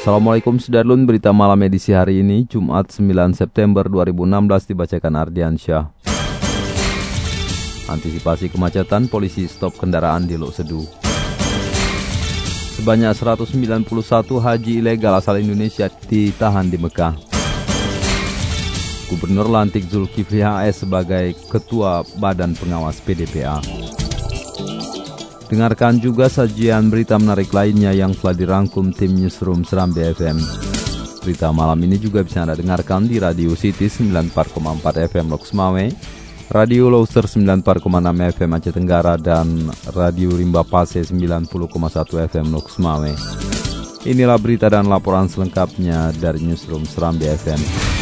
Assalamualaikum Sudarlun, berita malam edisi hari ini, Jumat 9 September 2016 dibacakan Ardiansyah. Antisipasi kemacetan, polisi stop kendaraan di Lok Sedu. Sebanyak 191 haji ilegal asal Indonesia ditahan di Mekah. Gubernur lantik Zulkifli HS sebagai Ketua Badan Pengawas PDPA. Dengarkan juga sajian berita menarik lainnya yang telah dirangkum tim Newsroom Seram BFM. Berita malam ini juga bisa Anda dengarkan di Radio City 94,4 FM Loksmawe, Radio Loser 94,6 FM Aceh Tenggara, dan Radio Rimba Pase 90,1 FM Loksmawe. Inilah berita dan laporan selengkapnya dari Newsroom Seram BFM.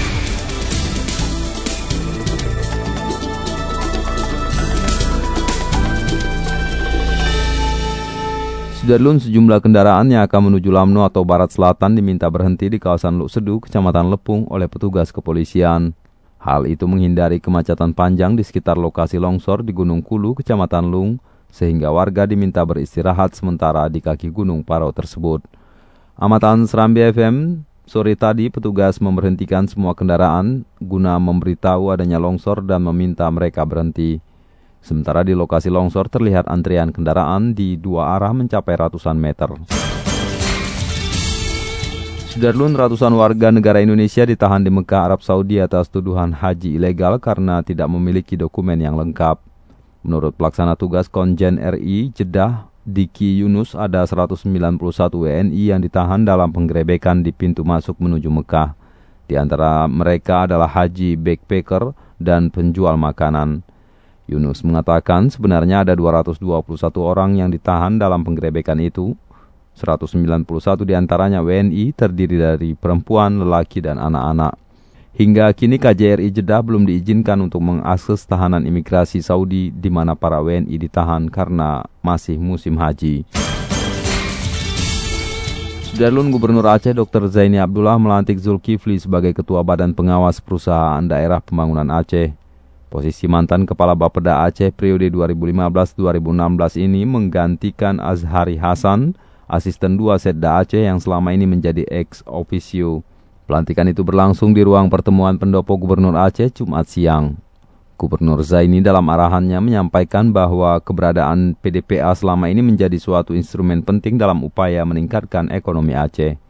Sudarlun sejumlah kendaraan yang akan menuju Lamno atau Barat Selatan diminta berhenti di kawasan Luk Sedu, Kecamatan Lepung oleh petugas kepolisian. Hal itu menghindari kemacetan panjang di sekitar lokasi longsor di Gunung Kulu, Kecamatan Lung, sehingga warga diminta beristirahat sementara di kaki Gunung Paro tersebut. Amatan Serambi FM, sore tadi petugas memberhentikan semua kendaraan guna memberitahu adanya longsor dan meminta mereka berhenti. Sementara di lokasi longsor terlihat antrian kendaraan di dua arah mencapai ratusan meter. Sudarlun ratusan warga negara Indonesia ditahan di Mekah, Arab Saudi atas tuduhan haji ilegal karena tidak memiliki dokumen yang lengkap. Menurut pelaksana tugas Konjen RI Jeddah, Diki Yunus ada 191 WNI yang ditahan dalam penggerebekan di pintu masuk menuju Mekah. Di antara mereka adalah haji backpacker dan penjual makanan. Yunus mengatakan sebenarnya ada 221 orang yang ditahan dalam penggerebekan itu. 191 di antaranya WNI terdiri dari perempuan, lelaki, dan anak-anak. Hingga kini KJRI Jeddah belum diizinkan untuk mengakses tahanan imigrasi Saudi di mana para WNI ditahan karena masih musim haji. Sudarlun Gubernur Aceh Dr. Zaini Abdullah melantik Zulkifli sebagai Ketua Badan Pengawas Perusahaan Daerah Pembangunan Aceh. Posisi mantan Kepala Bapeda Aceh periode 2015-2016 ini menggantikan Azhari Hasan, asisten dua Setda Aceh yang selama ini menjadi ex officio. Pelantikan itu berlangsung di ruang pertemuan pendopo Gubernur Aceh Jumat siang. Gubernur Zaini dalam arahannya menyampaikan bahwa keberadaan PDPA selama ini menjadi suatu instrumen penting dalam upaya meningkatkan ekonomi Aceh.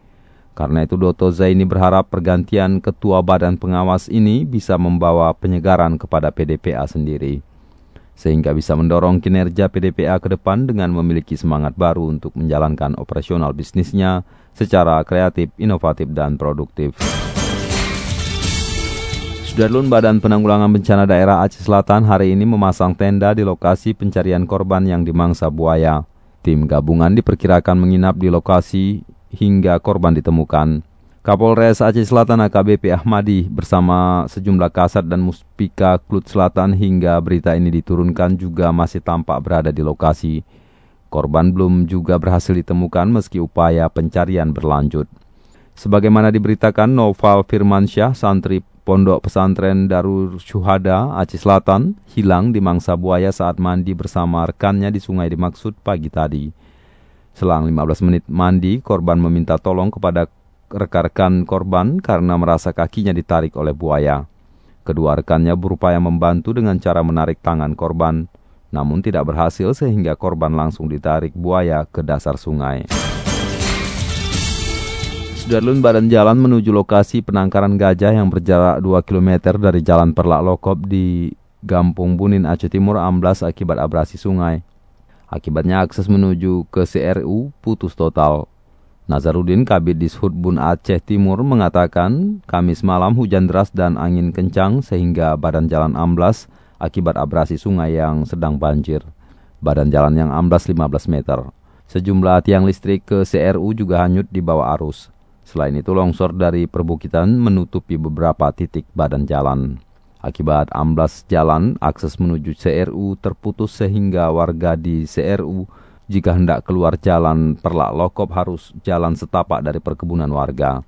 Karena itu Doto Zaini berharap pergantian ketua badan pengawas ini bisa membawa penyegaran kepada PDPA sendiri. Sehingga bisa mendorong kinerja PDPA ke depan dengan memiliki semangat baru untuk menjalankan operasional bisnisnya secara kreatif, inovatif, dan produktif. Sudarlun Badan Penanggulangan Bencana Daerah Aceh Selatan hari ini memasang tenda di lokasi pencarian korban yang dimangsa buaya. Tim gabungan diperkirakan menginap di lokasi hingga korban ditemukan. Kapolres Aceh Selatan AKBP Ahmadi bersama sejumlah kasat dan muspika Klut Selatan hingga berita ini diturunkan juga masih tampak berada di lokasi. Korban belum juga berhasil ditemukan meski upaya pencarian berlanjut. Sebagaimana diberitakan Noval Firmansyah, santri Pondok Pesantren Darul Syuhada Aceh Selatan, hilang di mangsa buaya saat mandi bersama rekannya di sungai dimaksud pagi tadi. Selang 15 menit mandi, korban meminta tolong kepada rekan-rekan korban karena merasa kakinya ditarik oleh buaya. Kedua rekannya berupaya membantu dengan cara menarik tangan korban, namun tidak berhasil sehingga korban langsung ditarik buaya ke dasar sungai. Sudarlun badan jalan menuju lokasi penangkaran gajah yang berjarak 2 km dari Jalan Perlak Lokop di Gampung Bunin Aceh Timur amblas akibat abrasi sungai. Akibatnya akses menuju ke CRU putus total. Nazarudin Kabid Dishub Bun Aceh Timur mengatakan Kamis malam hujan deras dan angin kencang sehingga badan jalan amblas akibat abrasi sungai yang sedang banjir. Badan jalan yang amblas 15 meter. Sejumlah tiang listrik ke CRU juga hanyut di bawah arus. Selain itu longsor dari perbukitan menutupi beberapa titik badan jalan. Akibat amblas jalan, akses menuju CRU terputus sehingga warga di CRU jika hendak keluar jalan Perlak Lokop harus jalan setapak dari perkebunan warga.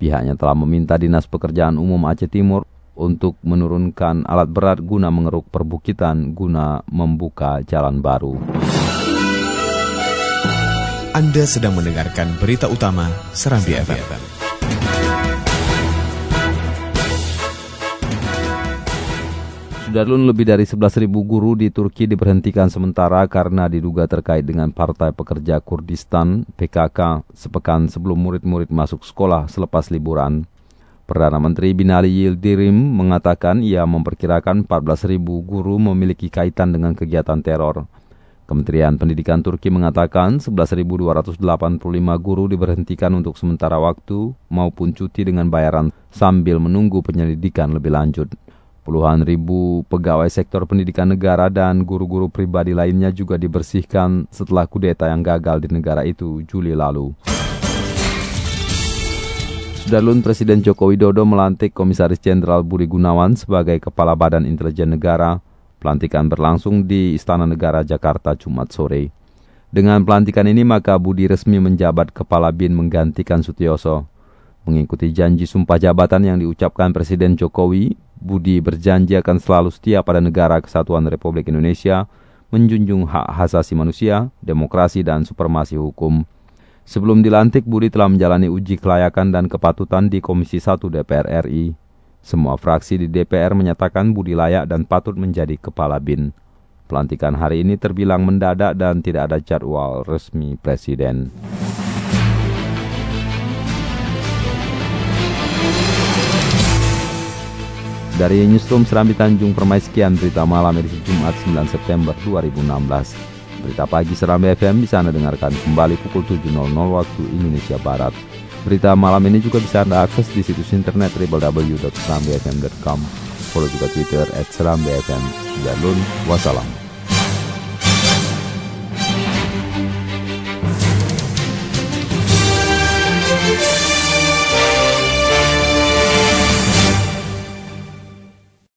Pihaknya telah meminta Dinas Pekerjaan Umum Aceh Timur untuk menurunkan alat berat guna mengeruk perbukitan guna membuka jalan baru. Anda sedang mendengarkan berita utama Serambi FM. Sudarlun lebih dari 11.000 guru di Turki diberhentikan sementara karena diduga terkait dengan Partai Pekerja Kurdistan PKK sepekan sebelum murid-murid masuk sekolah selepas liburan. Perdana Menteri Binali Yildirim mengatakan ia memperkirakan 14.000 guru memiliki kaitan dengan kegiatan teror. Kementerian Pendidikan Turki mengatakan 11.285 guru diberhentikan untuk sementara waktu maupun cuti dengan bayaran sambil menunggu penyelidikan lebih lanjut. Puluhan ribu pegawai sektor pendidikan negara dan guru-guru pribadi lainnya juga dibersihkan setelah kudeta yang gagal di negara itu Juli lalu. Sudarlun Presiden Joko Widodo melantik Komisaris Jenderal Budi Gunawan sebagai Kepala Badan Intelijen Negara. Pelantikan berlangsung di Istana Negara Jakarta Jumat sore. Dengan pelantikan ini maka Budi resmi menjabat Kepala BIN menggantikan Sutioso. Mengikuti janji sumpah jabatan yang diucapkan Presiden Jokowi, Budi berjanji akan selalu setia pada negara kesatuan Republik Indonesia, menjunjung hak asasi manusia, demokrasi, dan supremasi hukum. Sebelum dilantik, Budi telah menjalani uji kelayakan dan kepatutan di Komisi 1 DPR RI. Semua fraksi di DPR menyatakan Budi layak dan patut menjadi kepala BIN. Pelantikan hari ini terbilang mendadak dan tidak ada jadwal resmi Presiden. Dari Newsroom Serambi Tanjung Permai sekian berita malam edisi Jumat 9 September 2016. Berita pagi Serambi FM bisa Anda dengarkan kembali pukul 7.00 waktu Indonesia Barat. Berita malam ini juga bisa Anda akses di situs internet www.serambifm.com. Follow juga Twitter at Serambi FM. Jalun, wassalam.